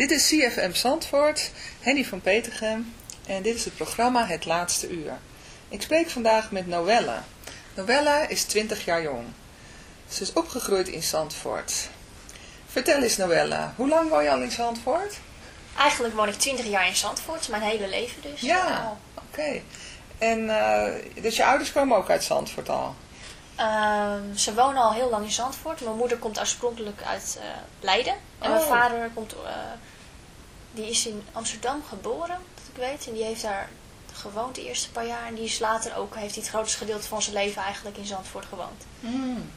Dit is CFM Zandvoort, Henny van Petergem en dit is het programma Het Laatste Uur. Ik spreek vandaag met Noelle. Noelle is 20 jaar jong. Ze is opgegroeid in Zandvoort. Vertel eens Noelle, hoe lang woon je al in Zandvoort? Eigenlijk woon ik 20 jaar in Zandvoort, mijn hele leven dus. Ja, oké. En uh, dus je ouders komen ook uit Zandvoort al? Um, ze wonen al heel lang in Zandvoort. Mijn moeder komt oorspronkelijk uit uh, Leiden. En mijn Oh. vader komt, uh, die is in Amsterdam geboren, dat ik weet. En die heeft daar gewoond de eerste paar jaar. En die is later ook, heeft hij het grootste gedeelte van zijn leven eigenlijk in Zandvoort gewoond. Hmm.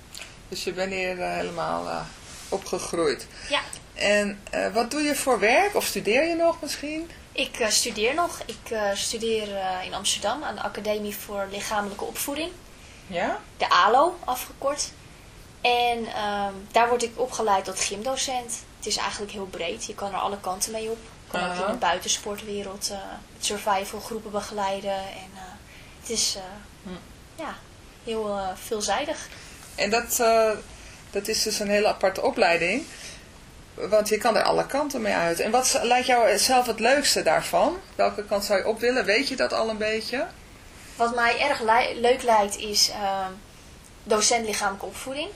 Dus je bent hier uh, helemaal uh, opgegroeid. Ja. En uh, wat doe je voor werk? Of studeer je nog misschien? Ik studeer nog. Ik studeer in Amsterdam aan de Academie voor Lichamelijke Opvoeding. Ja? De ALO afgekort. En um, daar word ik opgeleid tot gymdocent. Het is eigenlijk heel breed. Je kan er alle kanten mee op. Je kan uh -huh. ook in de buitensportwereld uh, survival groepen begeleiden. En uh, het is hm. ja, heel veelzijdig. En dat, dat is dus een hele aparte opleiding. Want je kan er alle kanten mee uit. En wat lijkt jou zelf het leukste daarvan? Welke kant zou je op willen? Weet je dat al een beetje? Wat mij erg leuk lijkt is uh, docent lichamelijke opvoeding.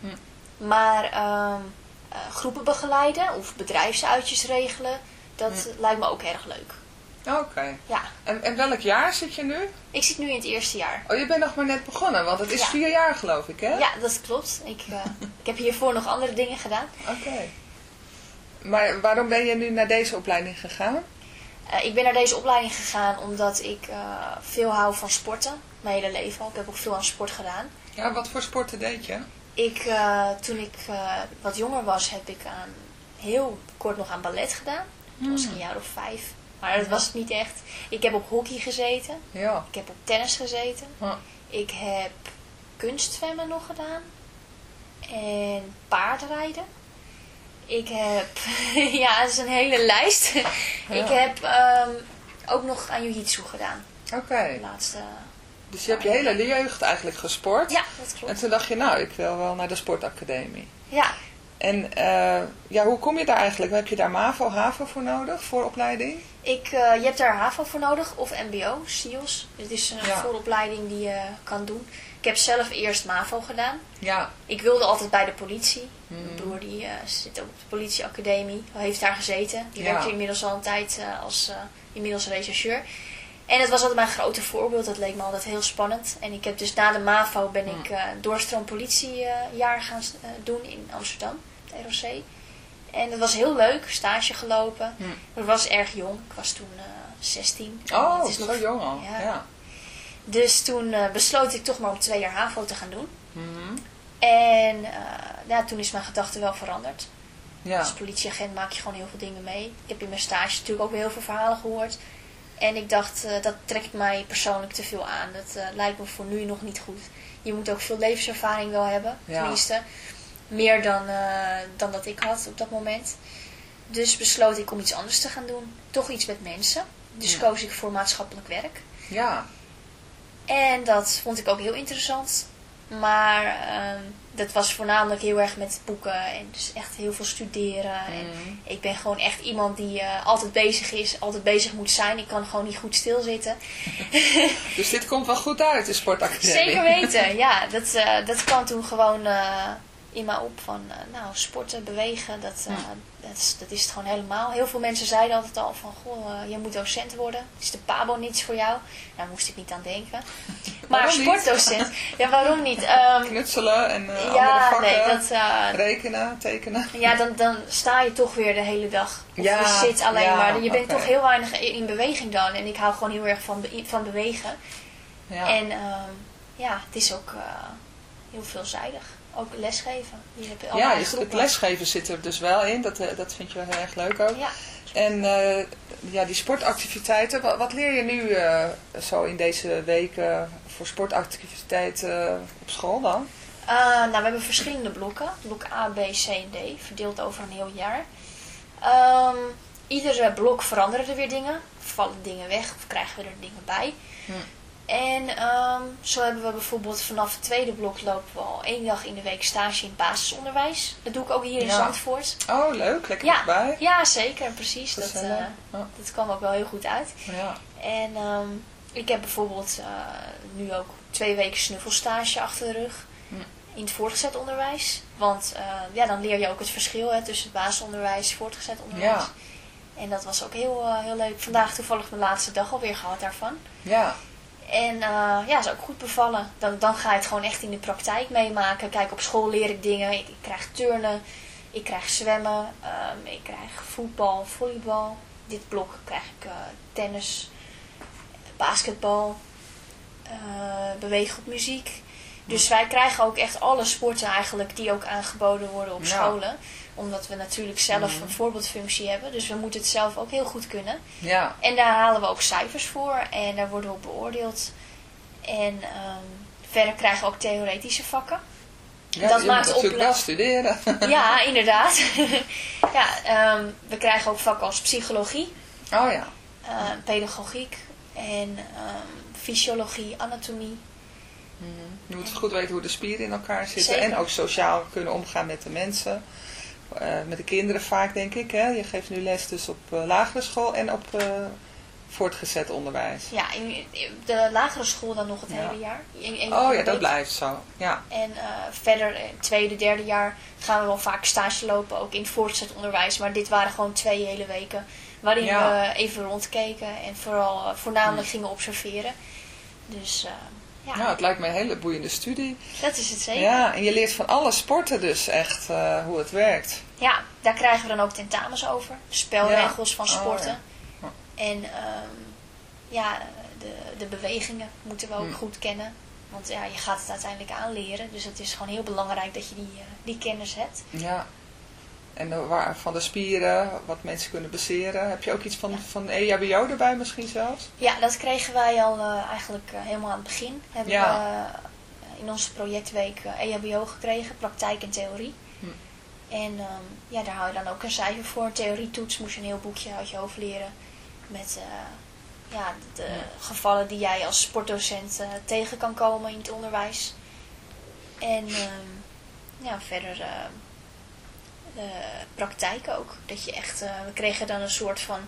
Hm. Maar uh, groepen begeleiden of bedrijfsuitjes regelen, dat lijkt me ook erg leuk. Oké. Okay. Ja. En, en welk jaar zit je nu? Ik zit nu in het eerste jaar. Oh, je bent nog maar net begonnen, want het is ja. vier jaar geloof ik, hè? Ja, dat klopt. Ik, uh, ik heb hiervoor nog andere dingen gedaan. Oké. Okay. Maar waarom ben je nu naar deze opleiding gegaan? Uh, ik ben naar deze opleiding gegaan omdat ik uh, veel hou van sporten. Mijn hele leven al. Ik heb ook veel aan sport gedaan. Ja, wat voor sporten deed je? Ik, uh, toen ik wat jonger was, heb ik aan, heel kort nog aan ballet gedaan. Toen Hmm. was ik een jaar of vijf. Maar dat was het niet echt. Ik heb op hockey gezeten. Ja. Ik heb op tennis gezeten. Ja. Ik heb kunstzwemmen nog gedaan. En paardrijden. Ik heb, ja, dat is een hele lijst. Ja. Ik heb um, ook nog aan jiu-jitsu gedaan. Oké. Okay. De laatste. Dus je hebt je hele jeugd eigenlijk gesport. Ja, dat klopt. En toen dacht je, nou, ik wil wel naar de sportacademie. Ja. En uh, ja, hoe kom je daar eigenlijk? Heb je daar MAVO, HAVO voor nodig, voor opleiding? Ik, uh, je hebt daar HAVO voor nodig, of MBO, SIOS. Het is een ja. vooropleiding die je kan doen. Ik heb zelf eerst MAVO gedaan. Ja. Ik wilde altijd bij de politie. Hmm. Mijn broer die, uh, zit op de politieacademie. Heeft daar gezeten. Die ja. werkt inmiddels al een tijd als inmiddels rechercheur. En het was altijd mijn grote voorbeeld. Dat leek me altijd heel spannend. En ik heb dus na de MAVO ben ik uh, doorstroom politiejaar gaan doen in Amsterdam. De ROC. En dat was heel leuk. Stage gelopen. Ik was erg jong. Ik was toen 16. Oh, het is nog... jong al. Ja. ja. Dus toen besloot ik toch maar om twee jaar HAVO te gaan doen. Mm -hmm. En ja, toen is mijn gedachte wel veranderd. Ja. Als politieagent maak je gewoon heel veel dingen mee. Ik heb in mijn stage natuurlijk ook weer heel veel verhalen gehoord. En ik dacht, uh, dat trekt mij persoonlijk te veel aan. Dat lijkt me voor nu nog niet goed. Je moet ook veel levenservaring wel hebben. Ja. Tenminste, meer dan, dan dat ik had op dat moment. Dus besloot ik om iets anders te gaan doen. Toch iets met mensen. Dus ja. koos ik voor maatschappelijk werk. Ja. En dat vond ik ook heel interessant. Maar um, dat was voornamelijk heel erg met boeken en dus echt heel veel studeren. Mm. En ik ben gewoon echt iemand die uh, altijd bezig is, altijd bezig moet zijn. Ik kan gewoon niet goed stilzitten. dus dit komt wel goed uit, de sportacademie. Zeker weten, ja. Dat, uh, dat kwam toen gewoon uh, in mij op van, nou, sporten, bewegen, dat, mm. dat, is, dat is het gewoon helemaal. Heel veel mensen zeiden altijd al van, goh, je moet docent worden. Is de pabo niets voor jou? Daar moest ik niet aan denken. Maar sportdocent, ja waarom niet? Um, Knutselen en uh, ja, andere vakken, nee, dat, rekenen, tekenen. Ja, dan, dan sta je toch weer de hele dag. Of ja, je zit alleen ja, maar. Je bent okay. toch heel weinig in beweging dan. En ik hou gewoon heel erg van, van bewegen. Ja. En um, ja, het is ook heel veelzijdig. Ook lesgeven. Je ja, dus het lesgeven zit er dus wel in. Dat, dat vind je wel heel erg leuk ook. Ja. En uh, ja, die sportactiviteiten, wat, wat, leer je nu uh, zo in deze weken voor sportactiviteiten op school dan? Uh, nou, we hebben verschillende blokken. Blok A, B, C en D, verdeeld over een heel jaar. Um, iedere blok veranderen er weer dingen. Vallen dingen weg of krijgen we er dingen bij. Hm. En ehm, zo hebben we bijvoorbeeld vanaf het tweede blok lopen we al één dag in de week stage in het basisonderwijs. Dat doe ik ook hier in Ja. Zandvoort. Oh, leuk. Lekker Ja, erbij. ja, zeker, precies. Dat, eh, Ja. dat kwam ook wel heel goed uit. Ja. En ehm, ik heb bijvoorbeeld eh, nu ook twee weken snuffelstage achter de rug Hm. in het voortgezet onderwijs. Want eh, ja, dan leer je ook het verschil hè, tussen het basisonderwijs en voortgezet onderwijs. Ja. En dat was ook heel, heel leuk. Vandaag toevallig mijn laatste dag alweer gehad daarvan. Ja. En eh, ja, is ook goed bevallen. Dan, dan ga je het gewoon echt in de praktijk meemaken. Kijk, op school leer ik dingen. Ik, ik krijg turnen, ik krijg zwemmen, ehm, ik krijg voetbal, volleybal. Dit blok krijg ik eh, tennis, basketbal, eh, bewegen op muziek. Dus wij krijgen ook echt alle sporten eigenlijk die ook aangeboden worden op Ja. scholen. Omdat we natuurlijk zelf Mhm. een voorbeeldfunctie hebben. Dus we moeten het zelf ook heel goed kunnen. Ja. En daar halen we ook cijfers voor en daar worden we op beoordeeld. En ehm, verder krijgen we ook theoretische vakken. ja Dat je maakt moet natuurlijk wel studeren. ja, inderdaad. ja, ehm, we krijgen ook vakken als psychologie, Oh ja. eh, pedagogiek en ehm, fysiologie, anatomie. Mhm. Je moet goed weten hoe de spieren in elkaar zitten. Zeker. En ook sociaal kunnen omgaan met de mensen. Eh, met de kinderen vaak, denk ik. Hè? Je geeft nu les dus op eh, lagere school en op eh, voortgezet onderwijs. Ja, in in de lagere school dan nog het Ja. hele jaar. In- in- Oh ja, dat blijft zo. Ja. En verder, tweede, derde jaar gaan we wel vaak stage lopen, ook in het voortgezet onderwijs. Maar dit waren gewoon twee hele weken waarin Ja. we even rondkeken en vooral voornamelijk gingen observeren. Dus ja, Nou, het lijkt me een hele boeiende studie. dat is het zeker. Ja, en je leert van alle sporten dus echt eh, hoe het werkt. Ja, daar krijgen we dan ook tentamens over. Spelregels van Oh, sporten. ja. En ehm, ja, de, de bewegingen moeten we ook Hm. goed kennen. Want ja, je gaat het uiteindelijk aanleren. Dus het is gewoon heel belangrijk dat je die, eh, die kennis hebt. Ja. En de, waar, van de spieren, wat mensen kunnen baseren. Heb je ook iets van, Ja. van E EHBO erbij misschien zelfs? Ja, dat kregen wij al eh, eigenlijk eh, helemaal aan het begin. Hebben Ja. we eh, in onze projectweek eh, EHBO gekregen, praktijk en theorie. Hm. En ehm, ja, daar hou je dan ook een cijfer voor. Een theorietoets moest je een heel boekje uit je hoofd leren. Met eh, ja, de gevallen die jij als sportdocent eh, tegen kan komen in het onderwijs. En ehm, ja, verder eh, praktijk ook. Dat je echt, eh, we kregen dan een soort van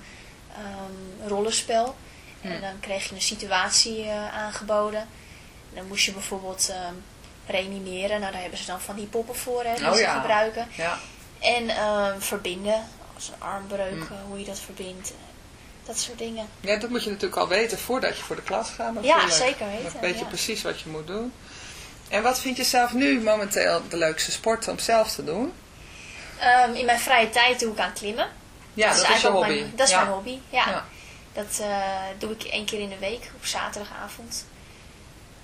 ehm, rollenspel. En dan kreeg je een situatie eh, aangeboden. En dan moest je bijvoorbeeld ehm, reanimeren. Nou, daar hebben ze dan van die poppen voor hè, die Oh ze ja. gebruiken. Ja. En ehm, verbinden, als een armbreuk, Hm. eh, hoe je dat verbindt. Dat soort dingen. ja, dat moet je natuurlijk al weten voordat je voor de klas gaat. Ja, zeker weten. Dan weet je ja. precies wat je moet doen. En wat vind je zelf nu momenteel de leukste sport om zelf te doen? Ehm, in mijn vrije tijd doe ik aan klimmen. Ja, dat, is hobby. Mijn, dat is ja. mijn hobby, ja. Ja. Dat eh, doe ik één keer in de week op zaterdagavond.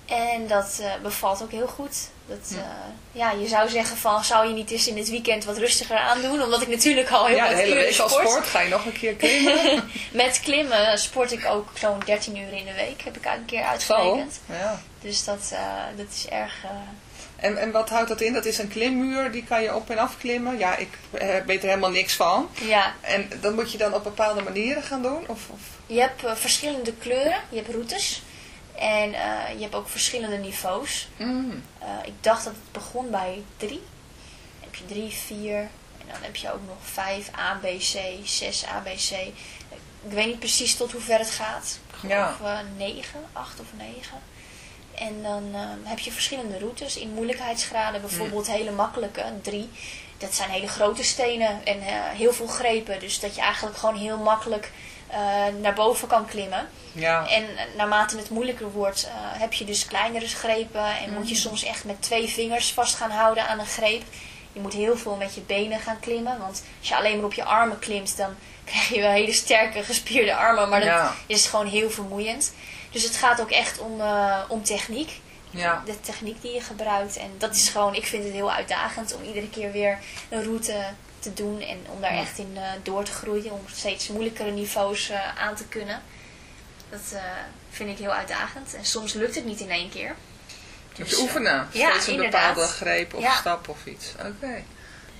En dat eh, bevalt ook heel goed. Dat, eh, ja, je zou zeggen van, zou je niet eens in het weekend wat rustiger aandoen? Omdat ik natuurlijk al heel Ja, wat hele uren week al sport. sport. Ga je nog een keer klimmen? Met klimmen sport ik ook zo'n 13 uur in de week. Heb ik een keer Zo. uitgerekend. Ja. Dus dat, dat is erg... En, en wat houdt dat in? Dat is een klimmuur, die kan je op en af klimmen. Ja, ik eh, weet er helemaal niks van. ja, En dat moet je dan op bepaalde manieren gaan doen? Of, of... Je hebt eh, verschillende kleuren, je hebt routes en eh, je hebt ook verschillende niveaus. Mm. Ik dacht dat het begon bij drie. Dan heb je drie, vier en dan heb je ook nog vijf A, B, C, zes A, B, C. Ik weet niet precies tot hoe ver het gaat. Ik geloof Ja. negen, acht of negen. En dan eh, heb je verschillende routes in moeilijkheidsgraden. Bijvoorbeeld hele makkelijke, drie. Dat zijn hele grote stenen en eh, heel veel grepen. Dus dat je eigenlijk gewoon heel makkelijk eh, naar boven kan klimmen. Ja. En naarmate het moeilijker wordt, heb je dus kleinere grepen. En moet je Mhm. soms echt met twee vingers vast gaan houden aan een greep. Je moet heel veel met je benen gaan klimmen. Want als je alleen maar op je armen klimt, dan krijg je wel hele sterke gespierde armen. Maar dat Ja. is gewoon heel vermoeiend. Dus het gaat ook echt om, eh, om techniek. Ja. De techniek die je gebruikt. En dat is gewoon, ik vind het heel uitdagend om iedere keer weer een route te doen. En om daar Ja. echt in eh, door te groeien. Om steeds moeilijkere niveaus eh, aan te kunnen. Dat vind ik heel uitdagend. En soms lukt het niet in één keer. Moet Dus, je eh, oefenen. ja, Steeds een inderdaad. bepaalde greep of Ja. stap of iets. Oké.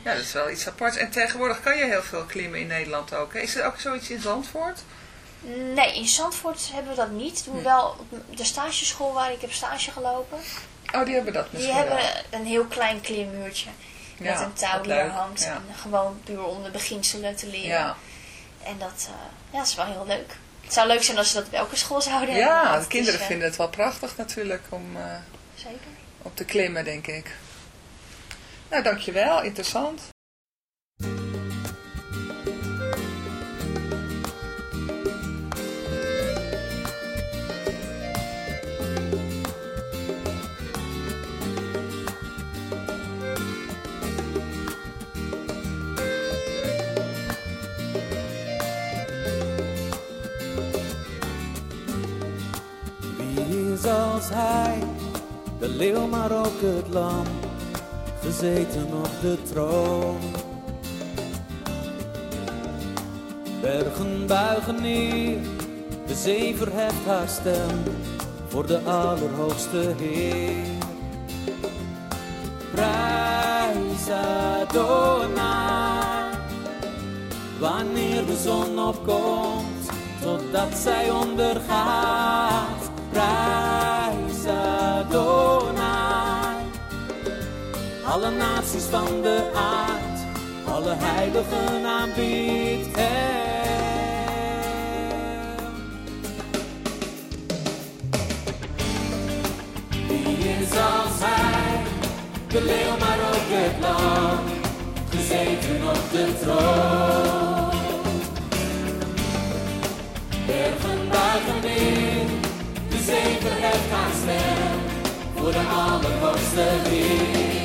Ja, dat is wel iets aparts. En tegenwoordig kan je heel veel klimmen in Nederland ook. hè? Is er ook zoiets in Zandvoort? Nee, in Zandvoort hebben we dat niet. Wel op de stageschool waar ik heb stage gelopen. Oh, die hebben dat Die misschien hebben wel. een heel klein klimmuurtje. Met een touw die er leuk, hangt. ja. En gewoon puur om de beginselen te leren. Ja, En dat, eh, ja, dat is wel heel leuk. Het zou leuk zijn als ze dat op elke school zouden hebben. ja de kinderen is, eh, vinden het wel prachtig natuurlijk om eh, Zeker. op te klimmen, denk ik. Nou, dankjewel. Interessant. Is als hij, de leeuw maar ook het lam, gezeten op de troon. Bergen buigen neer, de zee verheft haar stem voor de Allerhoogste Heer. Prijs Adonai, wanneer de zon opkomt, totdat zij ondergaat. Prijs alle naties van de aard, alle heiligen aanbiedt hem. Wie is als hij, de leeuw maar ook het lam, gezeten op de troon. Bergen buigen neer, de zee verheft haar stem, voor de Allerhoogste Heer.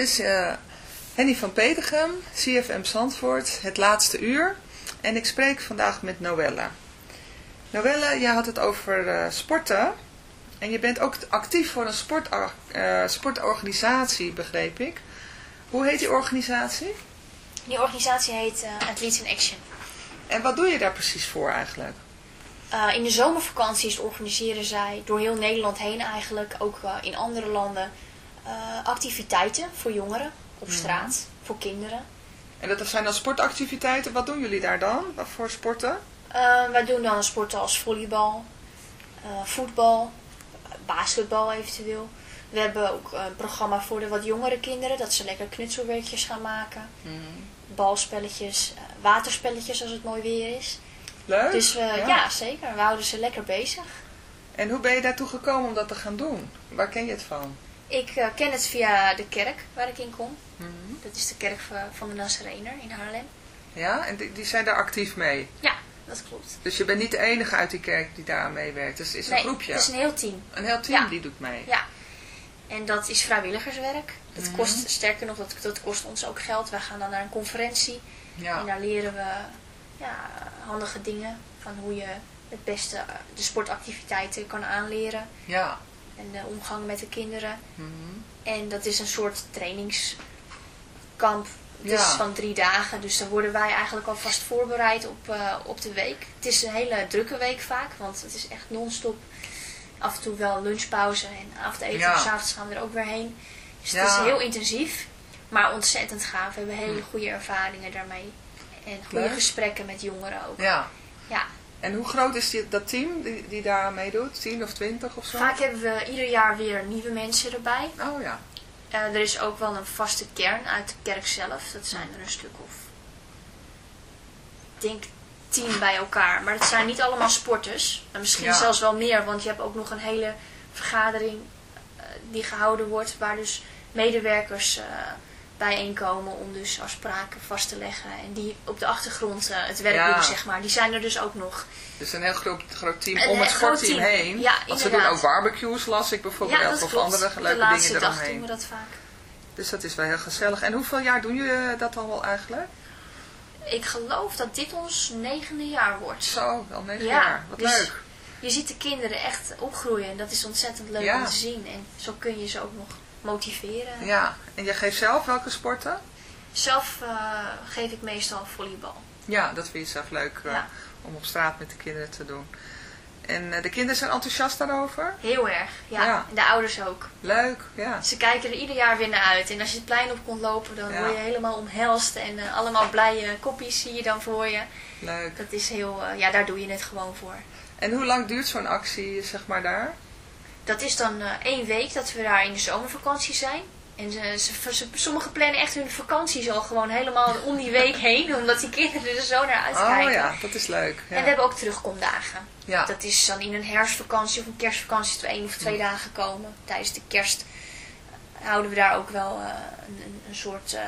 Is eh, Henny van Petergem, CFM Zandvoort, het laatste uur. En ik spreek vandaag met Noelle. Noelle, jij had het over eh, sporten. En je bent ook actief voor een sport, eh, sportorganisatie, begreep ik. Hoe heet die organisatie? Die organisatie heet Athletes in Action. En wat doe je daar precies voor eigenlijk? In de zomervakanties organiseren zij door heel Nederland heen eigenlijk, ook in andere landen, eh, activiteiten voor jongeren op straat, voor kinderen. En dat zijn dan sportactiviteiten. Wat doen jullie daar dan? Wat voor sporten? Eh, wij doen dan sporten als volleybal, eh, voetbal, basketbal eventueel. We hebben ook een programma voor de wat jongere kinderen, dat ze lekker knutselwerkjes gaan maken. Balspelletjes, eh, waterspelletjes als het mooi weer is. Leuk. Dus we, ja. zeker, we houden ze lekker bezig. En hoe ben je daartoe gekomen om dat te gaan doen? Waar ken je het van? Ik eh, ken het via de kerk waar ik in kom. Mhm. Dat is de kerk va- van de Nazarener in Haarlem. Ja, en die, die zijn daar actief mee. Ja, dat klopt. Dus je bent niet de enige uit die kerk die daar aan meewerkt. Dus het is een groepje. het is een heel team. Een heel team Ja. die doet mee. Ja. En dat is vrijwilligerswerk. Dat Mhm. kost, sterker nog, dat, dat kost ons ook geld. Wij gaan dan naar een conferentie. Ja. En daar leren we ja, handige dingen. Van hoe je het beste eh, de sportactiviteiten kan aanleren. Ja. En de omgang met de kinderen. Mhm. En dat is een soort trainingskamp. Ja. is van drie dagen, dus dan worden wij eigenlijk alvast voorbereid op, eh, op de week. Het is een hele drukke week vaak, want het is echt non-stop. Af en toe wel lunchpauze en avondeten, Ja. en s'avonds gaan we er ook weer heen. Dus het is heel intensief, maar ontzettend gaaf. We hebben hele goede ervaringen daarmee. En goede Leuk. gesprekken met jongeren ook. Ja. Ja. En hoe groot is die, dat team die, die daar meedoet? 10 of 20 of zo? Vaak hebben we ieder jaar weer nieuwe mensen erbij. Oh ja. Eh, er is ook wel een vaste kern uit de kerk zelf. Dat zijn er een stuk of, ik denk tien bij elkaar. Maar dat zijn niet allemaal sporters. En misschien Ja. zelfs wel meer, want je hebt ook nog een hele vergadering eh, die gehouden wordt. Waar dus medewerkers eh, bijeenkomen om dus afspraken vast te leggen. En die op de achtergrond eh, het werk Ja. doen, zeg maar. Die zijn er dus ook nog. Dus een heel groot, groot team Een om het heel groot sportteam team. heen. Ja, Want ze doen ook barbecues, las ik bijvoorbeeld. ja, dat of andere de leuke laatste dingen dag doen eromheen. we dat vaak. Dus dat is wel heel gezellig. En hoeveel jaar doen jullie dat al wel eigenlijk? Ik geloof dat dit ons negende jaar wordt. Zo, al negen Ja, jaar. Wat dus- leuk. Je ziet de kinderen echt opgroeien en dat is ontzettend leuk om te zien. En zo kun je ze ook nog motiveren. Ja, en je geeft zelf welke sporten? Zelf eh, geef ik meestal volleybal. Ja, dat vind je zelf leuk eh, Ja. om op straat met de kinderen te doen. En eh, de kinderen zijn enthousiast daarover? Heel erg, ja. Ja. En de ouders ook. Leuk, ja. Ze kijken er ieder jaar weer naar uit. En als je het plein op komt lopen, dan Ja. word je helemaal omhelst. En allemaal blije kopjes zie je dan voor je. Leuk. Dat is heel, ja, daar doe je het gewoon voor. En hoe lang duurt zo'n actie, zeg maar, daar? Dat is dan eh, één week dat we daar in de zomervakantie zijn. En ze, ze, ze- sommigen plannen echt hun vakanties al gewoon helemaal om die week heen. Omdat die kinderen er zo naar uitkijken. Oh ja, dat is leuk. Ja. En we hebben ook terugkomdagen. ja. Dat is dan in een herfstvakantie of een kerstvakantie dat we één of twee dagen komen. Tijdens de kerst houden we daar ook wel eh, een, een, soort eh,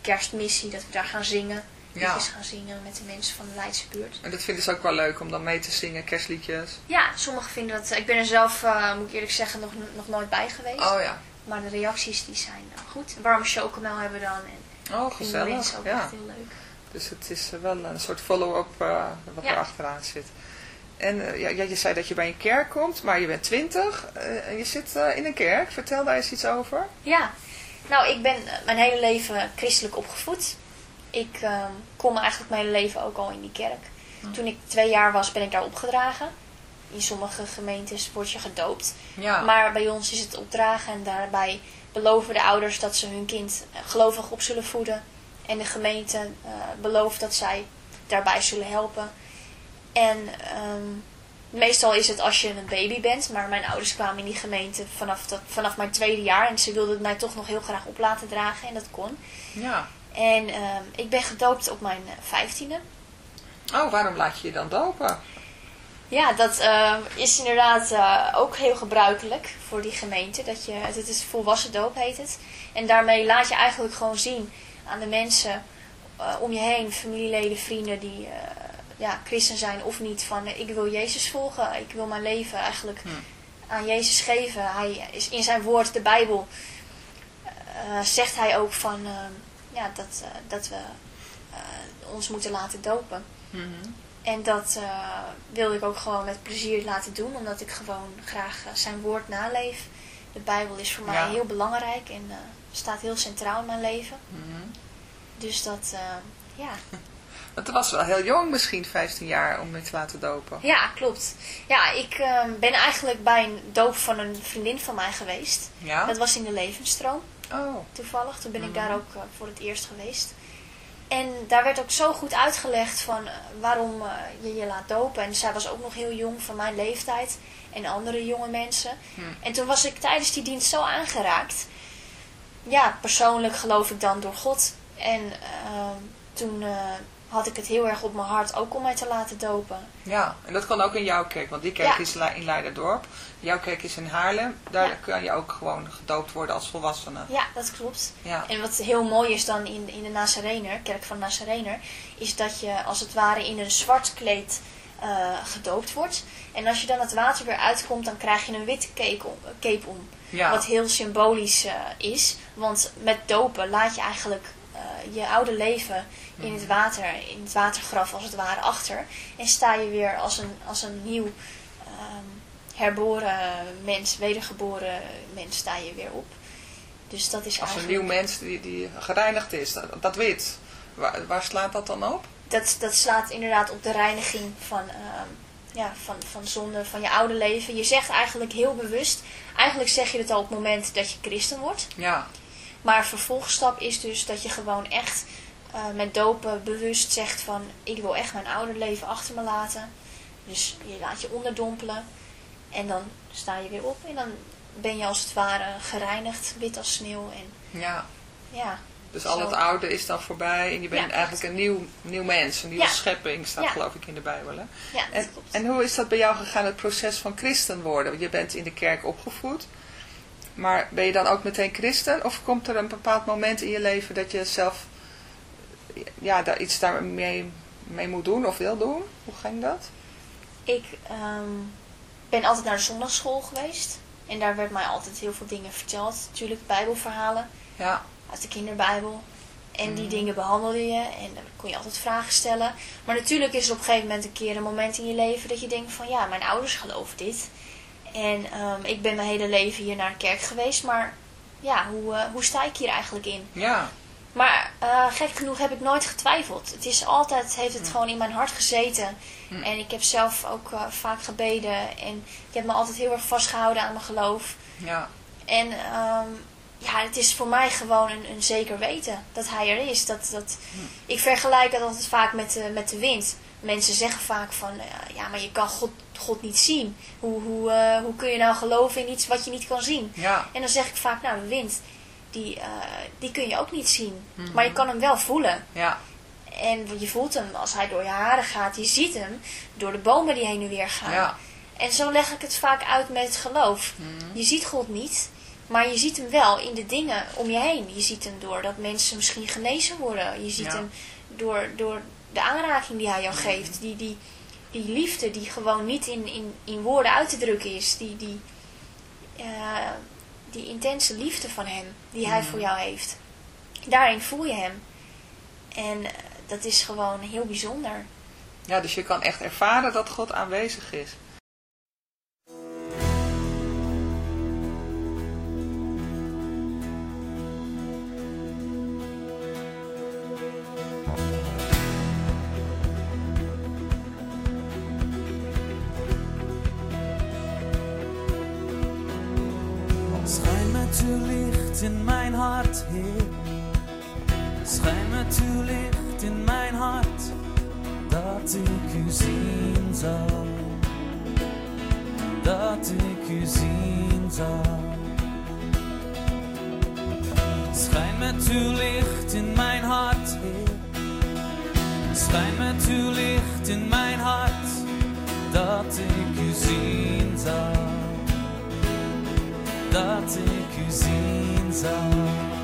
kerstmissie. Dat we daar gaan zingen. Ja. Liedjes gaan zingen met de mensen van de Leidse buurt. En dat vinden ze ook wel leuk om dan mee te zingen, kerstliedjes. Ja, sommigen vinden dat... Ik ben er zelf, eh, moet ik eerlijk zeggen, nog, nog nooit bij geweest. Oh ja. Maar de reacties die zijn eh, goed. Warme chocomel hebben we dan. En Oh, gezellig. ook Ja. echt heel leuk. Dus het is eh, wel een soort follow-up eh, wat Ja. er achteraan zit. En eh, ja, je zei dat je bij een kerk komt, maar je bent twintig eh, en je zit eh, in een kerk. Vertel daar eens iets over. Ja, nou ik ben eh, mijn hele leven christelijk opgevoed. Ik ehm, kom eigenlijk mijn leven ook al in die kerk. Toen ik twee jaar was ben ik daar opgedragen. In sommige gemeentes word je gedoopt. Ja. Maar bij ons is het opdragen en daarbij beloven de ouders dat ze hun kind eh, gelovig op zullen voeden. En de gemeente eh, belooft dat zij daarbij zullen helpen. En ehm, meestal is het als je een baby bent. Maar mijn ouders kwamen in die gemeente vanaf, dat, vanaf mijn tweede jaar. En ze wilden mij toch nog heel graag op laten dragen. En dat kon. ja. En ehm, ik ben gedoopt op mijn eh, vijftiende. Oh, waarom laat je je dan dopen? Ja, dat ehm, is inderdaad eh, ook heel gebruikelijk voor die gemeente. Dat je, het is volwassen doop heet het. En daarmee laat je eigenlijk gewoon zien aan de mensen eh, om je heen, familieleden, vrienden die ja, christen zijn of niet. Van ik wil Jezus volgen, ik wil mijn leven eigenlijk Hm. aan Jezus geven. Hij is in zijn woord, de Bijbel, zegt hij ook van ehm, ja, dat, eh, dat we eh, ons moeten laten dopen. Mhm. En dat eh, wil ik ook gewoon met plezier laten doen, omdat ik gewoon graag zijn woord naleef. De Bijbel is voor mij heel belangrijk en staat heel centraal in mijn leven. Mhm. Dus dat, ja. Het was wel heel jong misschien, 15 jaar, om je te laten dopen. ja, klopt. Ja, ik ben eigenlijk bij een doop van een vriendin van mij geweest. Ja? Dat was in de levensstroom, Oh, toevallig. Toen ben ik Mhm. daar ook eh, voor het eerst geweest. En daar werd ook zo goed uitgelegd van eh, waarom eh, je je laat dopen. En zij was ook nog heel jong van mijn leeftijd. En andere jonge mensen. Hm. En toen was ik tijdens die dienst zo aangeraakt. Ja, persoonlijk geloof ik dan door God. En toen had ik het heel erg op mijn hart ook om mij te laten dopen. Ja, en dat kan ook in jouw kerk, want die kerk Ja. is in Leiderdorp. Jouw kerk is in Haarlem. Daar Ja. kan je ook gewoon gedoopt worden als volwassene. Ja, dat klopt. Ja, En wat heel mooi is dan in, in de Nazarener, kerk van Nazarener, is dat je als het ware in een zwart kleed eh, gedoopt wordt. En als je dan het water weer uitkomt, dan krijg je een witte cape om. cape om ja. Wat heel symbolisch eh, is. Want met dopen laat je eigenlijk eh, je oude leven in het water, in het watergraf als het ware achter. En sta je weer als een, als een nieuw ehm, herboren mens, wedergeboren mens, sta je weer op. Dus dat is Als een nieuw mens die, die gereinigd is, dat, dat wit. Waar, waar slaat dat dan op? dat, dat slaat inderdaad op de reiniging van, ehm, ja, van, van zonde, van je oude leven. Je zegt eigenlijk heel bewust, eigenlijk zeg je het al op het moment dat je christen wordt. Ja, Maar vervolgstap is dus dat je gewoon echt eh, met dopen bewust zegt van ik wil echt mijn oude leven achter me laten. Dus je laat je onderdompelen en dan sta je weer op en dan ben je als het ware gereinigd, wit als sneeuw. En ja. ja, Dus al het oude is dan voorbij en je bent Ja, eigenlijk een nieuw, nieuw mens, een nieuwe Ja. schepping, staat Ja. geloof ik in de Bijbel. Hè? ja dat En, klopt. en hoe is dat bij jou gegaan, het proces van christen worden? Want Je bent in de kerk opgevoed, maar ben je dan ook meteen christen? Of komt er een bepaald moment in je leven dat je zelf ja, daar iets daarmee mee moet doen of wil doen? Hoe ging dat? Ik ehm, ben altijd naar de zondagschool geweest. En daar werd mij altijd heel veel dingen verteld. Natuurlijk bijbelverhalen Ja, uit de kinderbijbel. En die Mhm. dingen behandelde je. En dan kon je altijd vragen stellen. Maar natuurlijk is er op een gegeven moment een keer een moment in je leven dat je denkt van ja, mijn ouders geloven dit. En ehm, ik ben mijn hele leven hier naar kerk geweest. Maar ja, hoe, eh, hoe sta ik hier eigenlijk in? ja, Maar eh, gek genoeg heb ik nooit getwijfeld. Het is altijd, heeft het gewoon in mijn hart gezeten. Hm. En ik heb zelf ook eh, vaak gebeden. En ik heb me altijd heel erg vastgehouden aan mijn geloof. ja, En ehm, ja, het is voor mij gewoon een, een zeker weten dat hij er is. Dat, dat, Ik vergelijk het altijd vaak met, de met de wind. Mensen zeggen vaak van, eh, ja, maar je kan God, God niet zien. Hoe, hoe, hoe kun je nou geloven in iets wat je niet kan zien? ja, En dan zeg ik vaak, nou, de wind, die, eh, die kun je ook niet zien. Mhm. Maar je kan hem wel voelen. ja, En je voelt hem als hij door je haren gaat. Je ziet hem door de bomen die heen en weer gaan. ja, En zo leg ik het vaak uit met het geloof. Mhm. Je ziet God niet, maar je ziet hem wel in de dingen om je heen. Je ziet hem door dat mensen misschien genezen worden. Je ziet Ja. Mhm. hem door, door de aanraking die hij jou geeft. Die, die, die liefde die gewoon niet in, in, in woorden uit te drukken is. Die, die, eh, die intense liefde van hem die hij Mhm. voor jou heeft. Daarin voel je hem. En eh, dat is gewoon heel bijzonder. ja, dus je kan echt ervaren dat God aanwezig is. Ik. Schijn met uw licht in mijn hart. Schijn met uw licht in mijn hart, dat ik u zien zal dat ik u zien zal.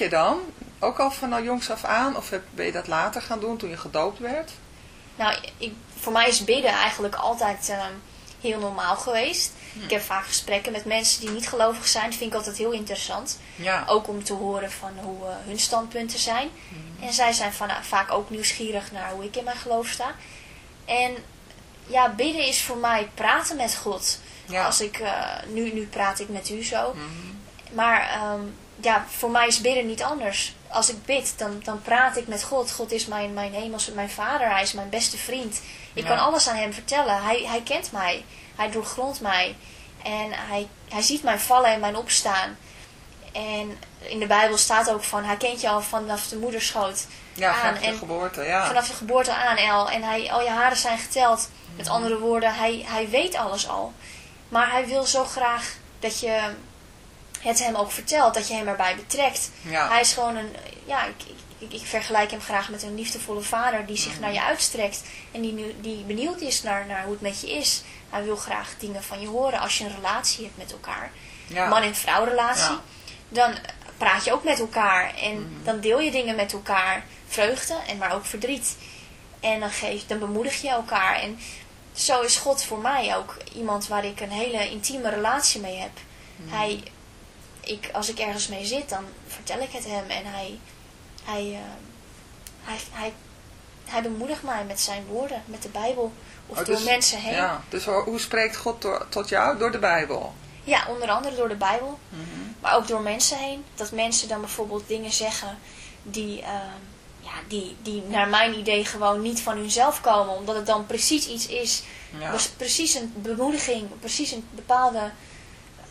Je dan? Ook al van jongs af aan? Of heb- ben je dat later gaan doen toen je gedoopt werd? Nou, ik, voor mij is bidden eigenlijk altijd ehm, heel normaal geweest. Ik heb vaak gesprekken met mensen die niet gelovig zijn. Dat vind ik altijd heel interessant. Ja. Ook om te horen van hoe eh, hun standpunten zijn. En zij zijn van, vaak ook nieuwsgierig naar hoe ik in mijn geloof sta. En ja, bidden is voor mij praten met God. Ja. Als ik, eh, nu, nu praat ik met u zo. Maar ehm, ja, voor mij is bidden niet anders. Als ik bid, dan, dan praat ik met God. God is mijn, mijn hemelse, mijn vader. Hij is mijn beste vriend. Ik Ja. kan alles aan hem vertellen. Hij, hij kent mij. Hij doorgrondt mij. En hij, hij ziet mijn vallen en mijn opstaan. En in de Bijbel staat ook van, hij kent je al vanaf de moederschoot Ja, aan. vanaf je geboorte, ja. vanaf je geboorte aan al. En hij, al je haren zijn geteld. Met andere woorden, hij, hij weet alles al. Maar hij wil zo graag dat je het hem ook vertelt. Dat je hem erbij betrekt. Ja. Hij is gewoon een, ja, ik, ik, ik vergelijk hem graag met een liefdevolle vader die zich naar je uitstrekt. En die, nu, die benieuwd is naar, naar hoe het met je is. Hij wil graag dingen van je horen als je een relatie hebt met elkaar. ja. Man- en vrouwrelatie. Ja. Dan praat je ook met elkaar. En dan deel je dingen met elkaar. Vreugde en maar ook verdriet. En dan, geef, dan bemoedig je elkaar. En zo is God voor mij ook iemand waar ik een hele intieme relatie mee heb. Hij, ik, als ik ergens mee zit, dan vertel ik het hem. En hij, hij, eh, hij, hij, hij bemoedigt mij met zijn woorden, met de Bijbel. Of Oh, door dus- mensen heen. Ja, dus ho- hoe spreekt God door- tot jou? Door de Bijbel. Ja, onder andere door de Bijbel. Mhm. Maar ook door mensen heen. Dat mensen dan bijvoorbeeld dingen zeggen die, ehm, ja, die, die naar mijn idee gewoon niet van hunzelf komen. Omdat het dan precies iets is. Ja. Precies een bemoediging. Precies een bepaalde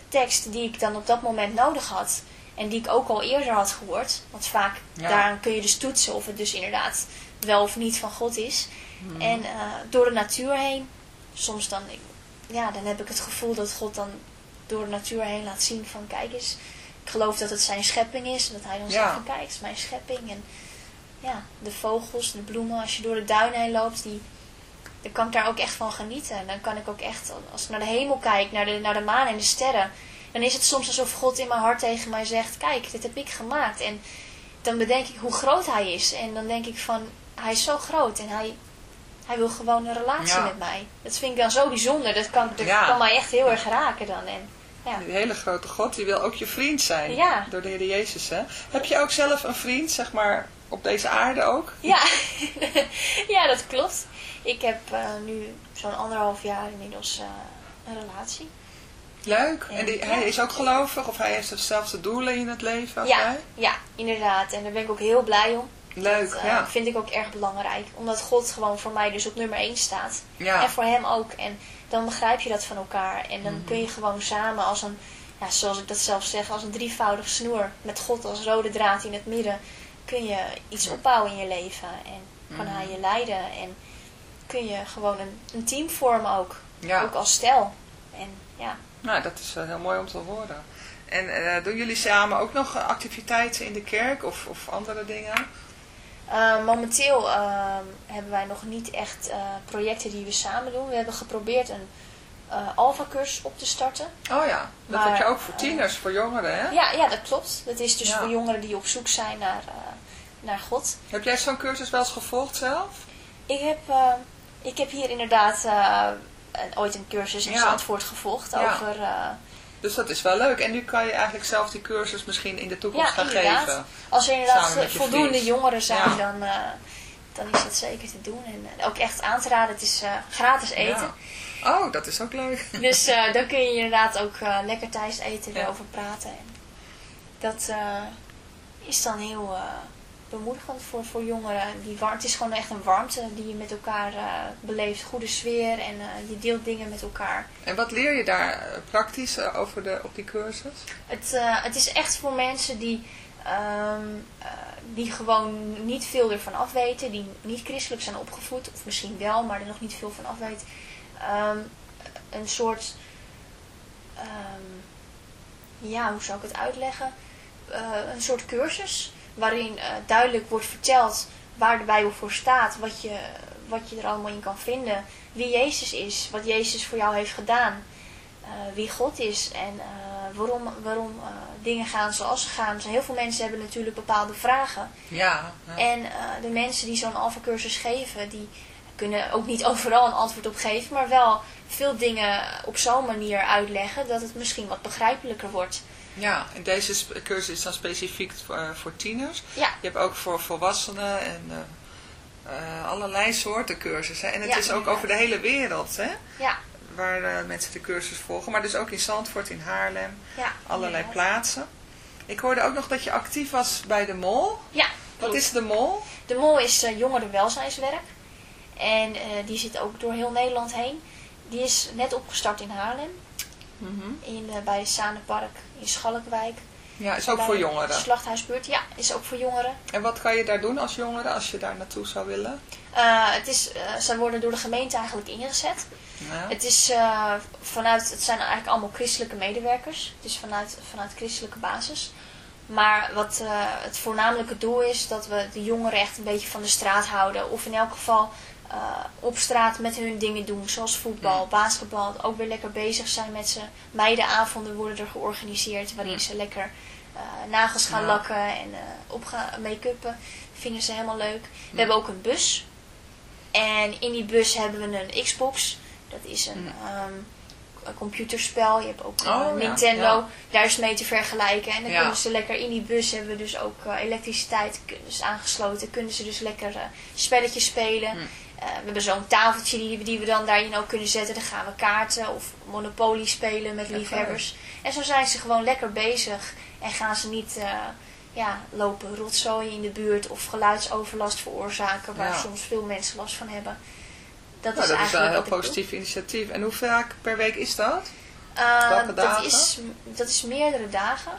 tekst die ik dan op dat moment nodig had. En die ik ook al eerder had gehoord. Want vaak Ja. daaraan kun je dus toetsen of het dus inderdaad wel of niet van God is. Mhm. En eh, door de natuur heen. Soms dan, ik, ja, dan heb ik het gevoel dat God dan door de natuur heen laat zien van kijk eens. Ik geloof dat het zijn schepping is. En dat hij dan zegt van kijk, het is mijn schepping. En ja, de vogels, de bloemen. Als je door de duinen heen loopt, die, dan kan ik daar ook echt van genieten. En dan kan ik ook echt, als ik naar de hemel kijk, naar de, naar de maan en de sterren. Dan is het soms alsof God in mijn hart tegen mij zegt, kijk, dit heb ik gemaakt. En dan bedenk ik hoe groot hij is. En dan denk ik van, hij is zo groot en hij, hij wil gewoon een relatie Ja. met mij. Dat vind ik dan zo bijzonder. Dat kan, dat Ja. kan mij echt heel erg raken dan. En, ja. Die hele grote God, die wil ook je vriend zijn. Ja. Door de Heer Jezus, hè. Heb je ook zelf een vriend, zeg maar, op deze aarde ook? Ja. ja, dat klopt. Ik heb eh, nu zo'n anderhalf jaar inmiddels eh, een relatie. Leuk. En die, hij is ook gelovig? Of hij heeft dezelfde doelen in het leven als Ja, jij? ja, inderdaad. En daar ben ik ook heel blij om. Leuk, Dat eh, ja. vind ik ook erg belangrijk. Omdat God gewoon voor mij dus op nummer 1 staat. Ja. En voor hem ook. En dan begrijp je dat van elkaar. En Mhm. dan kun je gewoon samen als een, ja, zoals ik dat zelf zeg, als een drievoudig snoer. Met God als rode draad in het midden. Kun je iets opbouwen in je leven. En kan Mhm. hij je leiden. En kun je gewoon een, een team vormen ook. Ja. Ook als stel. En ja, Nou, dat is eh, heel mooi om te horen. En eh, doen jullie samen ook nog eh, activiteiten in de kerk of, of andere dingen? Uh, momenteel uh, hebben wij nog niet echt uh, projecten die we samen doen. We hebben geprobeerd een alfa-cursus op te starten. Oh ja, dat Maar, heb je ook voor tieners, voor jongeren hè? Ja, ja, dat klopt. Dat is dus Ja. voor jongeren die op zoek zijn naar, naar God. Heb jij zo'n cursus wel eens gevolgd zelf? Ik heb, eh, ik heb hier inderdaad eh, een, ooit een cursus in Ja. Zandvoort gevolgd Ja. over... eh, Dus dat is wel leuk. En nu kan je eigenlijk zelf die cursus misschien in de toekomst gaan inderdaad. geven. als er inderdaad voldoende vriend. jongeren zijn, dan, eh, dan is dat zeker te doen. En ook echt aan te raden. Het is gratis eten. Oh, dat is ook leuk. Dus dan kun je inderdaad ook lekker thuis eten Ja. erover praten. En dat is dan heel bemoedigend voor, voor jongeren. Die war het is gewoon echt een warmte die je met elkaar eh, beleeft. Goede sfeer en eh, je deelt dingen met elkaar. En wat leer je daar eh, praktisch over de, op die cursus? Het, het is echt voor mensen die, ehm, eh, die gewoon niet veel ervan afweten. Die niet christelijk zijn opgevoed. Of misschien wel, maar er nog niet veel van afweten. Ehm, een soort... ehm, ja, hoe zou ik het uitleggen? Een soort cursus waarin eh, duidelijk wordt verteld waar de Bijbel voor staat. Wat je, wat je er allemaal in kan vinden. Wie Jezus is. Wat Jezus voor jou heeft gedaan. eh, wie God is en eh, waarom, waarom dingen gaan zoals ze gaan. Dus heel veel mensen hebben natuurlijk bepaalde vragen. Ja. ja. En de mensen die zo'n alfa-cursus geven, die kunnen ook niet overal een antwoord op geven, maar wel veel dingen op zo'n manier uitleggen dat het misschien wat begrijpelijker wordt. Ja, en deze cursus is dan specifiek voor, eh, voor tieners. Ja, Je hebt ook voor volwassenen en eh, eh, allerlei soorten cursussen. En het Ja, is ook over de hele wereld, hè? ja, Waar mensen de cursus volgen. Maar dus ook in Zandvoort, in Haarlem, ja. allerlei plaatsen. Ik hoorde ook nog dat je actief was bij de MOL. Ja, Wat is de MOL? De MOL is eh, jongerenwelzijnswerk. En die zit ook door heel Nederland heen. Die is net opgestart in Haarlem, in, eh, bij Sanenpark in Schalkwijk. Ja, is ook Bij voor jongeren. Slachthuisbuurt, ja, is ook voor jongeren. En wat kan je daar doen als jongere, als je daar naartoe zou willen? Eh, het is, eh, zij worden door de gemeente eigenlijk ingezet. Ja. Het, is, vanuit, het zijn eigenlijk allemaal christelijke medewerkers. Het is vanuit, vanuit christelijke basis. Maar wat het voornamelijke doel is, dat we de jongeren echt een beetje van de straat houden. Of in elk geval eh, op straat met hun dingen doen. Zoals voetbal, basketbal. Ook weer lekker bezig zijn met ze. Meidenavonden worden er georganiseerd. Waarin Ja. ze lekker eh, nagels gaan Ja. lakken en eh, op gaan make-uppen. Vinden ze helemaal leuk. We hebben ook een bus. En in die bus hebben we een Xbox. Dat is een, een computerspel. Je hebt ook Oh, ja, Nintendo. ja. Daar is mee te vergelijken. En dan Ja. kunnen ze lekker in die bus hebben we dus ook elektriciteit dus aangesloten. Kunnen ze dus lekker spelletjes spelen. Eh, we hebben zo'n tafeltje die, die we dan daarin ook kunnen zetten. Dan gaan we kaarten of Monopoly spelen met liefhebbers. En zo zijn ze gewoon lekker bezig. En gaan ze niet eh, ja, lopen rotzooien in de buurt of geluidsoverlast veroorzaken. Waar Ja. soms veel mensen last van hebben. Dat Nou, is dat is wel eigenlijk een heel doe. positief initiatief. En hoe vaak per week is dat? Welke dat, dagen? is, dat is meerdere dagen.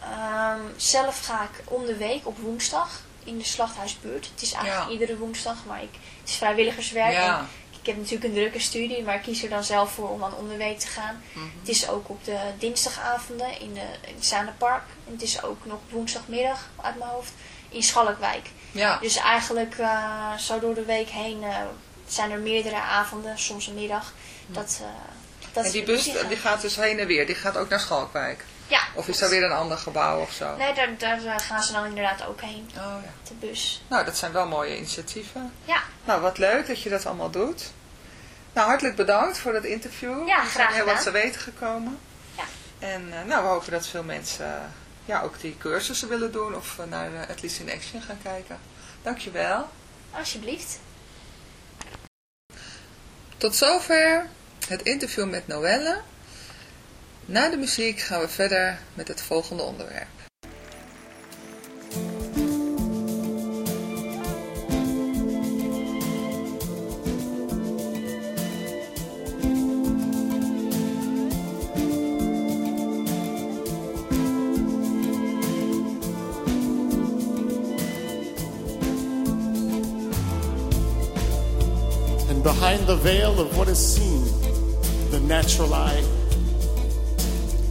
Ehm, zelf ga ik om de week op woensdag in de slachthuisbuurt. Het is eigenlijk Ja. iedere woensdag, maar ik, het is vrijwilligerswerk. Ja. En ik heb natuurlijk een drukke studie, maar ik kies er dan zelf voor om dan om de week te gaan. Mhm. Het is ook op de dinsdagavonden in, de, in het. En het is ook nog woensdagmiddag uit mijn hoofd in Schalkwijk. Ja. Dus eigenlijk eh, zo door de week heen eh, zijn er meerdere avonden, soms een middag. Dat, eh dat en die bus die gaat dus heen en weer. Die gaat ook naar Schalkwijk. Ja. Of is dat weer een ander gebouw of zo? Nee, daar, daar eh, gaan ze dan inderdaad ook heen, Oh ja. de bus. Nou, dat zijn wel mooie initiatieven. Ja, Nou, wat leuk dat je dat allemaal doet. Nou, hartelijk bedankt voor dat interview. Ja, zijn graag heel wat gedaan. te weten gekomen. Ja. En eh, nou, we hopen dat veel mensen eh, ja, ook die cursussen willen doen of eh, naar uh, At Least in Action gaan kijken. Dankjewel. alsjeblieft. Tot zover het interview met Noelle. Na de muziek gaan we verder met het volgende onderwerp. And behind the veil of what is seen, the natural eye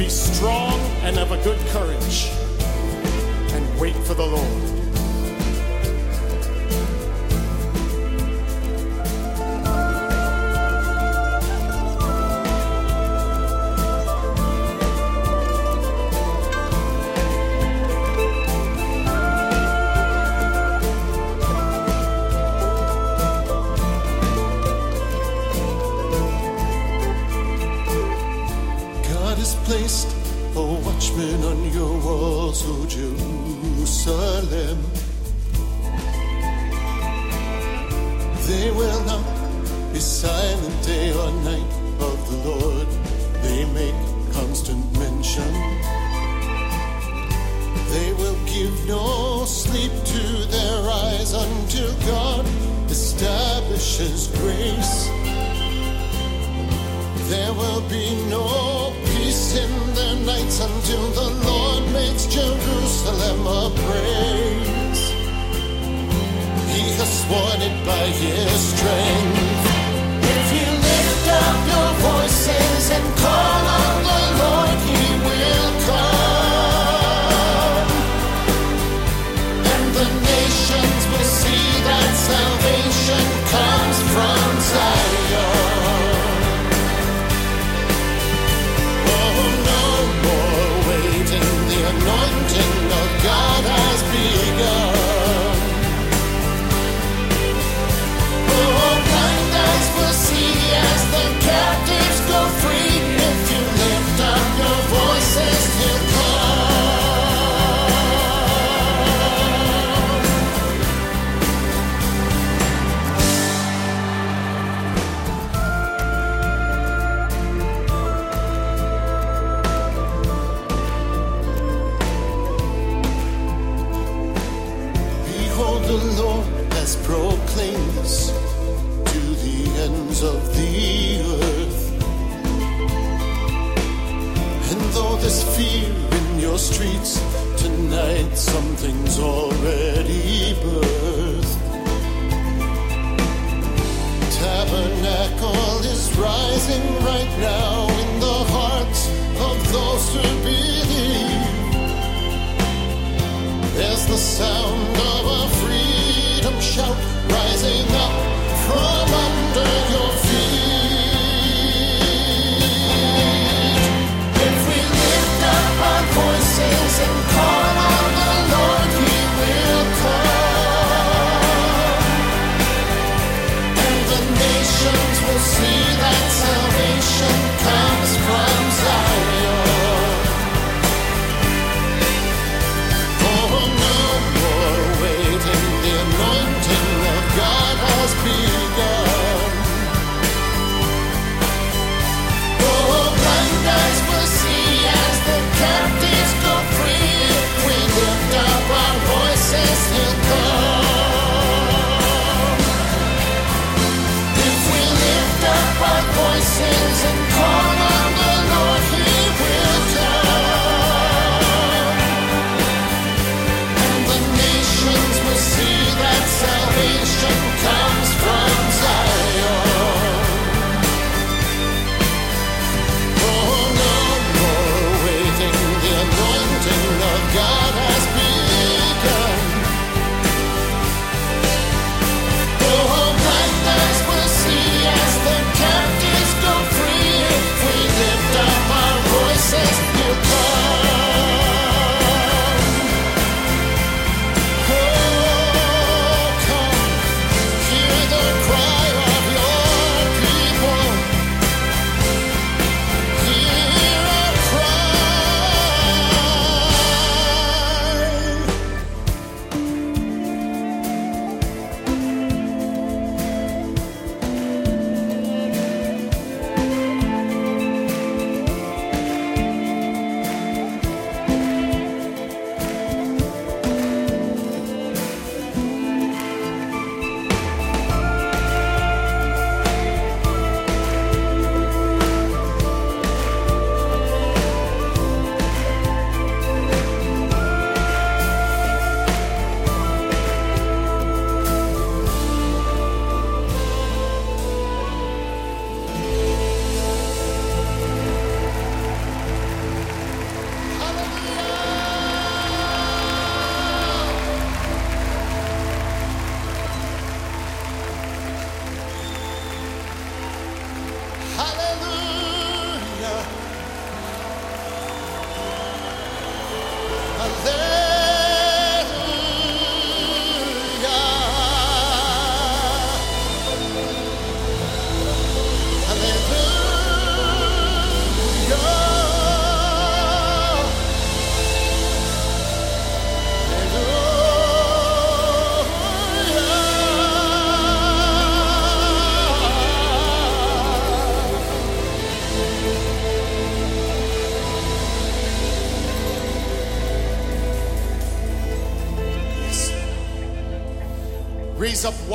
Be strong and of a good courage, and wait for the Lord.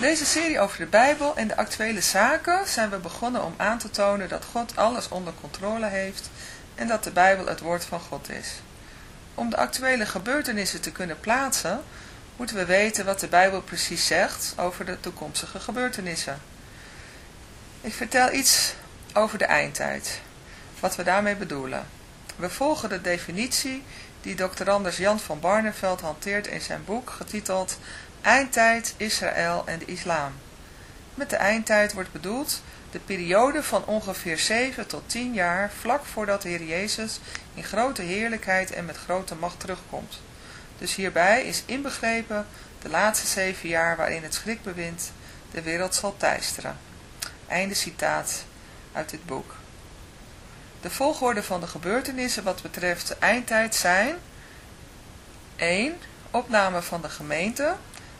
Deze serie over de Bijbel en de actuele zaken zijn we begonnen om aan te tonen dat God alles onder controle heeft en dat de Bijbel het woord van God is. Om de actuele gebeurtenissen te kunnen plaatsen, moeten we weten wat de Bijbel precies zegt over de toekomstige gebeurtenissen. Ik vertel iets over de eindtijd, wat we daarmee bedoelen. We volgen de definitie die Dr. Anders Jan van Barneveld hanteert in zijn boek getiteld Eindtijd, Israël en de islam. Met de eindtijd wordt bedoeld de periode van ongeveer 7 tot 10 jaar vlak voordat de Heer Jezus in grote heerlijkheid en met grote macht terugkomt. Dus hierbij is inbegrepen de laatste zeven jaar waarin het schrikbewind de wereld zal teisteren. Einde citaat uit dit boek. De volgorde van de gebeurtenissen wat betreft de eindtijd zijn 1. Opname van de gemeente,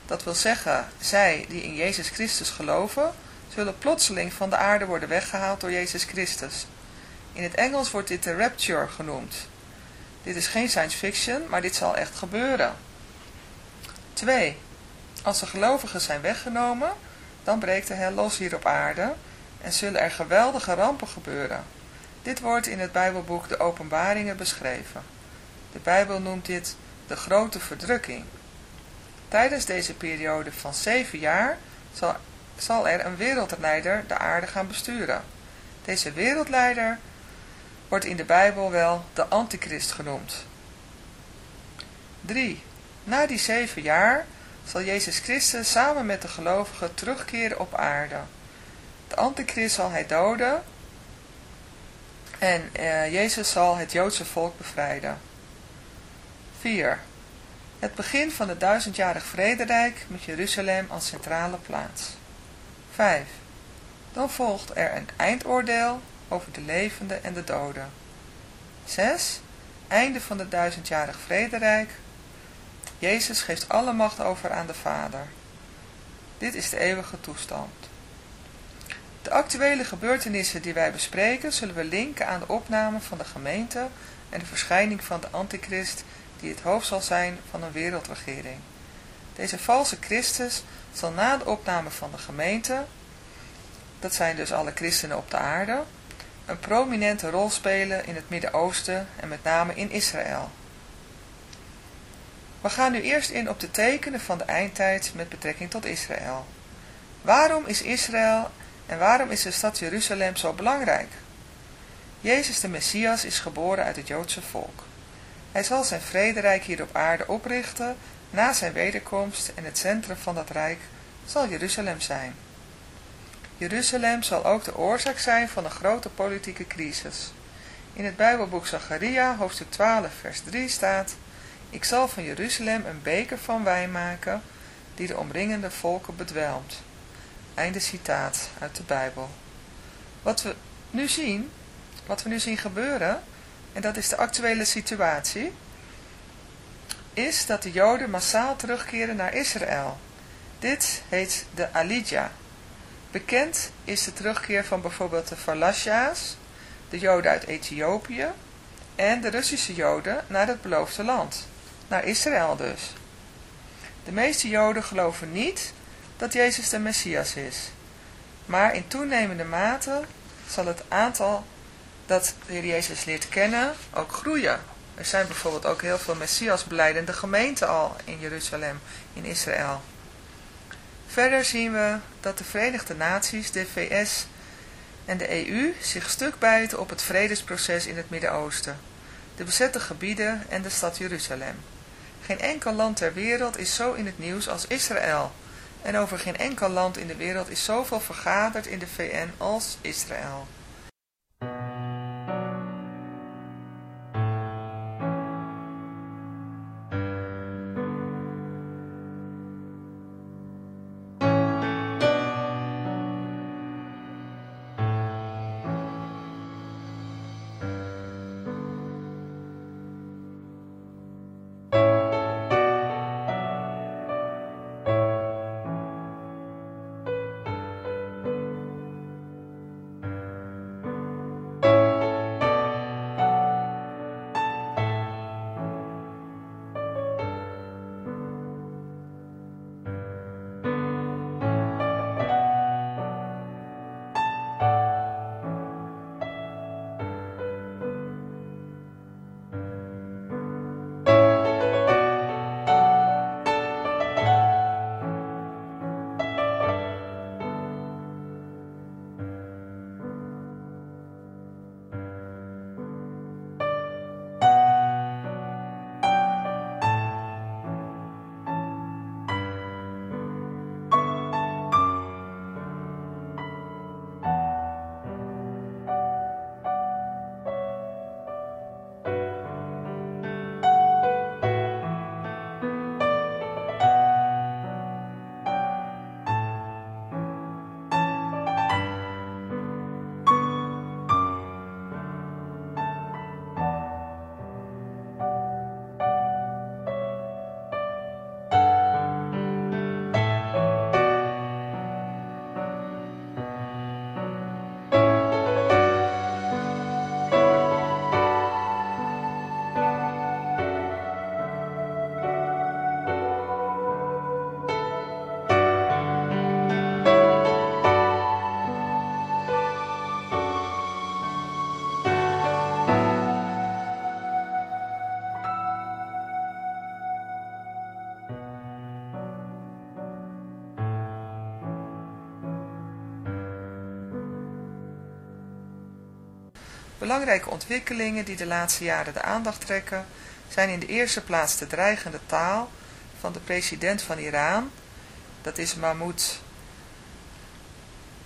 dat wil zeggen, zij die in Jezus Christus geloven, zullen plotseling van de aarde worden weggehaald door Jezus Christus. In het Engels wordt dit de rapture genoemd. Dit is geen science fiction, maar dit zal echt gebeuren. 2. Als de gelovigen zijn weggenomen, dan breekt de hel los hier op aarde en zullen er geweldige rampen gebeuren. Dit wordt in het Bijbelboek de Openbaringen beschreven. De Bijbel noemt dit de grote verdrukking. Tijdens deze periode van zeven jaar zal, zal er een wereldleider de aarde gaan besturen. Deze wereldleider wordt in de Bijbel wel de antichrist genoemd. 3. Na die zeven jaar zal Jezus Christus samen met de gelovigen terugkeren op aarde. De antichrist zal hij doden en eh, Jezus zal het Joodse volk bevrijden. 4. Het begin van het duizendjarig vrederijk met Jeruzalem als centrale plaats. 5. Dan volgt er een eindoordeel over de levenden en de doden. 6. Einde van het duizendjarig vrederijk. Jezus geeft alle macht over aan de Vader. Dit is de eeuwige toestand. De actuele gebeurtenissen die wij bespreken zullen we linken aan de opname van de gemeente en de verschijning van de antichrist die het hoofd zal zijn van een wereldregering. Deze valse Christus zal na de opname van de gemeente, dat zijn dus alle christenen op de aarde, een prominente rol spelen in het Midden-Oosten en met name in Israël. We gaan nu eerst in op de tekenen van de eindtijd met betrekking tot Israël. Waarom is Israël en waarom is de stad Jeruzalem zo belangrijk? Jezus de Messias is geboren uit het Joodse volk. Hij zal zijn vrederijk hier op aarde oprichten na zijn wederkomst en het centrum van dat rijk zal Jeruzalem zijn. Jeruzalem zal ook de oorzaak zijn van een grote politieke crisis. In het Bijbelboek Zacharia, hoofdstuk 12, vers 3 staat, Ik zal van Jeruzalem een beker van wijn maken, die de omringende volken bedwelmt. Einde citaat uit de Bijbel. Wat we nu zien, wat we nu zien gebeuren, en dat is de actuele situatie, is dat de Joden massaal terugkeren naar Israël. Dit heet de Alidja. Bekend is de terugkeer van bijvoorbeeld de Falasha's, de Joden uit Ethiopië, en de Russische Joden naar het beloofde land, naar Israël dus. De meeste Joden geloven niet dat Jezus de Messias is, maar in toenemende mate zal het aantal dat de Jezus leert kennen ook groeien. Er zijn bijvoorbeeld ook heel veel Messias beleidende gemeenten al in Jeruzalem, in Israël. Verder zien we dat de Verenigde Naties, de VS en de EU zich stuk bijten op het vredesproces in het Midden-Oosten, de bezette gebieden en de stad Jeruzalem. Geen enkel land ter wereld is zo in het nieuws als Israël, en over geen enkel land in de wereld is zoveel vergaderd in de VN als Israël. Belangrijke ontwikkelingen die de laatste jaren de aandacht trekken zijn in de eerste plaats de dreigende taal van de president van Iran, dat is Mahmoud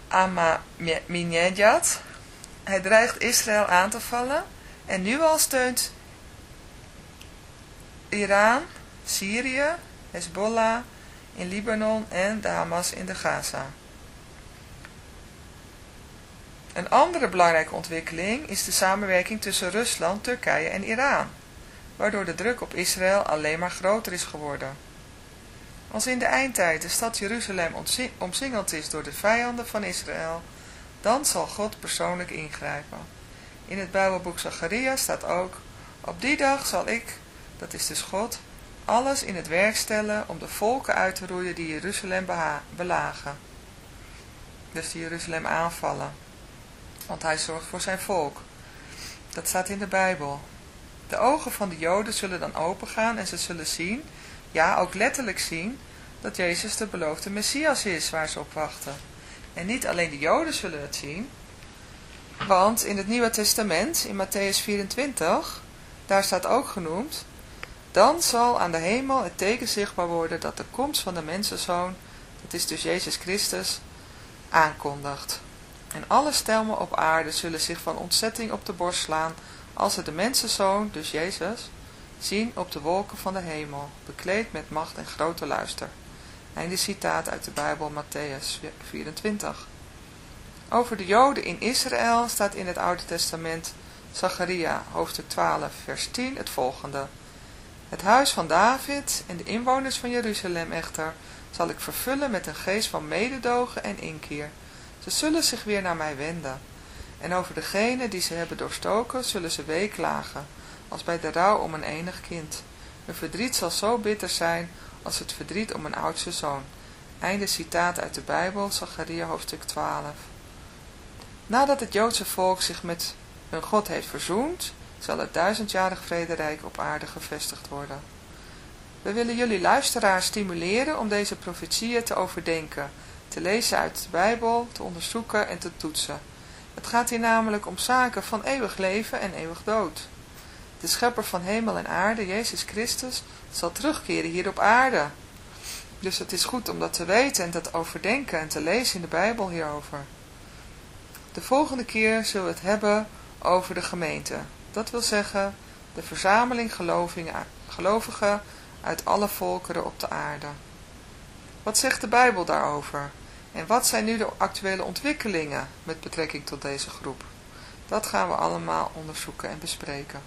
Ahmadinejad. Hij dreigt Israël aan te vallen en nu al steunt Iran, Syrië, Hezbollah in Libanon en de Hamas in de Gaza. Een andere belangrijke ontwikkeling is de samenwerking tussen Rusland, Turkije en Iran, waardoor de druk op Israël alleen maar groter is geworden. Als in de eindtijd de stad Jeruzalem omsingeld is door de vijanden van Israël, dan zal God persoonlijk ingrijpen. In het Bijbelboek Zacharia staat ook, op die dag zal ik, dat is dus God, alles in het werk stellen om de volken uit te roeien die Jeruzalem belagen. Dus die Jeruzalem aanvallen. Want hij zorgt voor zijn volk. Dat staat in de Bijbel. De ogen van de Joden zullen dan opengaan en ze zullen zien, ja ook letterlijk zien, dat Jezus de beloofde Messias is waar ze op wachten. En niet alleen de Joden zullen het zien, want in het Nieuwe Testament, in Matthäus 24, daar staat ook genoemd, dan zal aan de hemel het teken zichtbaar worden dat de komst van de mensenzoon, dat is dus Jezus Christus, aankondigt. En alle stemmen op aarde zullen zich van ontzetting op de borst slaan als ze de mensenzoon, dus Jezus, zien op de wolken van de hemel, bekleed met macht en grote luister. Einde citaat uit de Bijbel Matthäus 24. Over de Joden in Israël staat in het Oude Testament Zacharia hoofdstuk 12 vers 10 het volgende. Het huis van David en de inwoners van Jeruzalem echter zal ik vervullen met een geest van mededogen en inkeer. Ze zullen zich weer naar mij wenden. En over degene die ze hebben doorstoken zullen ze weeklagen, als bij de rouw om een enig kind. Hun verdriet zal zo bitter zijn als het verdriet om een oudste zoon. Einde citaat uit de Bijbel, Zacharia hoofdstuk 12. Nadat het Joodse volk zich met hun God heeft verzoend, zal het duizendjarig vrederijk op aarde gevestigd worden. We willen jullie luisteraars stimuleren om deze profetieën te overdenken, te lezen uit de Bijbel, te onderzoeken en te toetsen. Het gaat hier namelijk om zaken van eeuwig leven en eeuwig dood. De schepper van hemel en aarde, Jezus Christus, zal terugkeren hier op aarde. Dus het is goed om dat te weten en dat overdenken en te lezen in de Bijbel hierover. De volgende keer zullen we het hebben over de gemeente. Dat wil zeggen de verzameling gelovigen uit alle volkeren op de aarde. Wat zegt de Bijbel daarover? En wat zijn nu de actuele ontwikkelingen met betrekking tot deze groep? Dat gaan we allemaal onderzoeken en bespreken.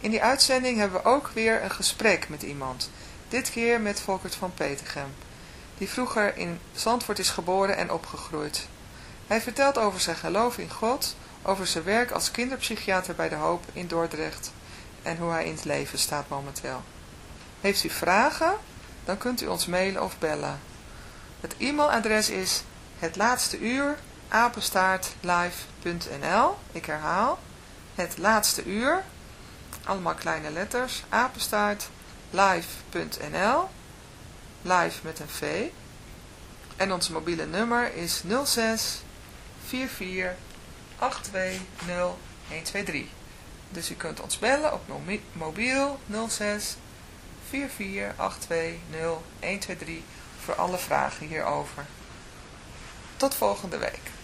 In die uitzending hebben we ook weer een gesprek met iemand. Dit keer met Volkert van Petergem, die vroeger in Zandvoort is geboren en opgegroeid. Hij vertelt over zijn geloof in God, over zijn werk als kinderpsychiater bij de Hoop in Dordrecht en hoe hij in het leven staat momenteel. Heeft u vragen? Dan kunt u ons mailen of bellen. Het e-mailadres is het laatste uur apenstaartlive.nl Ik herhaal, het laatste uur, allemaal kleine letters, apenstaart live.nl live met een V. En ons mobiele nummer is 06 44 820 123 dus u kunt ons bellen op mobiel 06 44 820 123 voor alle vragen hierover. Tot volgende week.